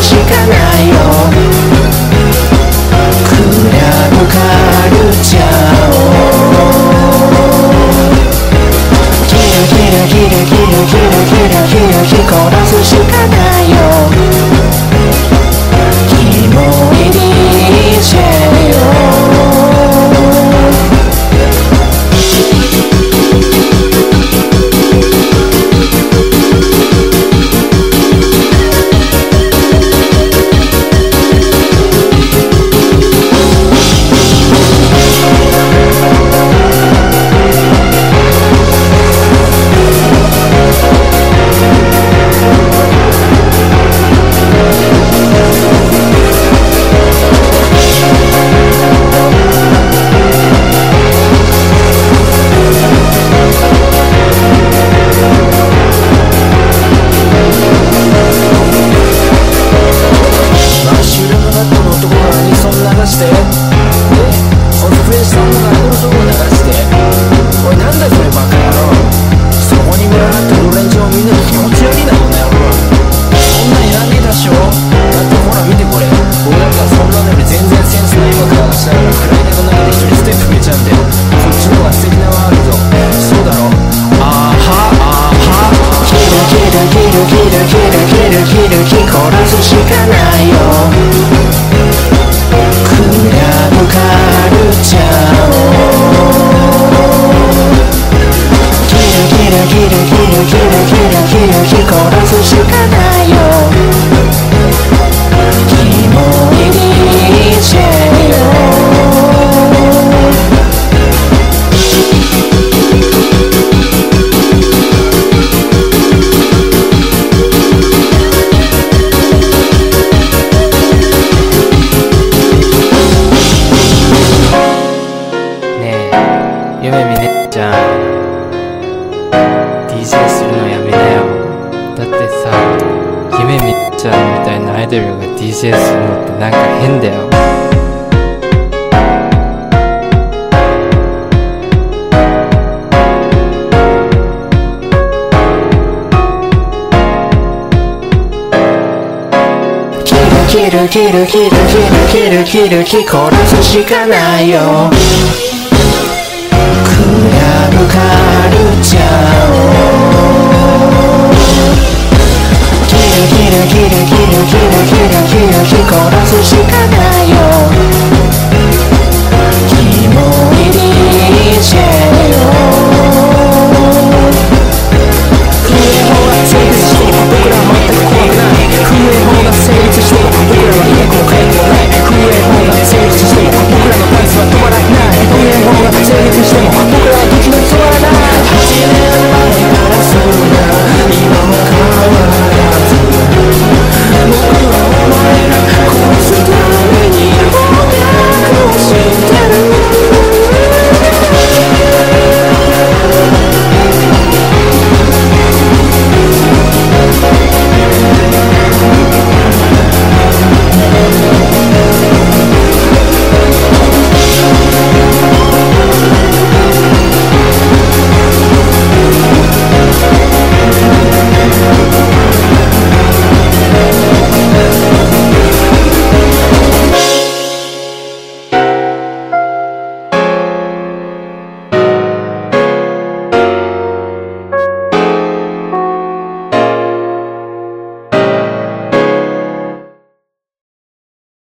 しかないよ。クラブカルチャーを。キルキルキルキルキルキルキラ光らすしかないを着こなすしかない DJ するのってなんか変だよ。切る切る切る切る切る切る殺すしかないよクラブカルチャー you got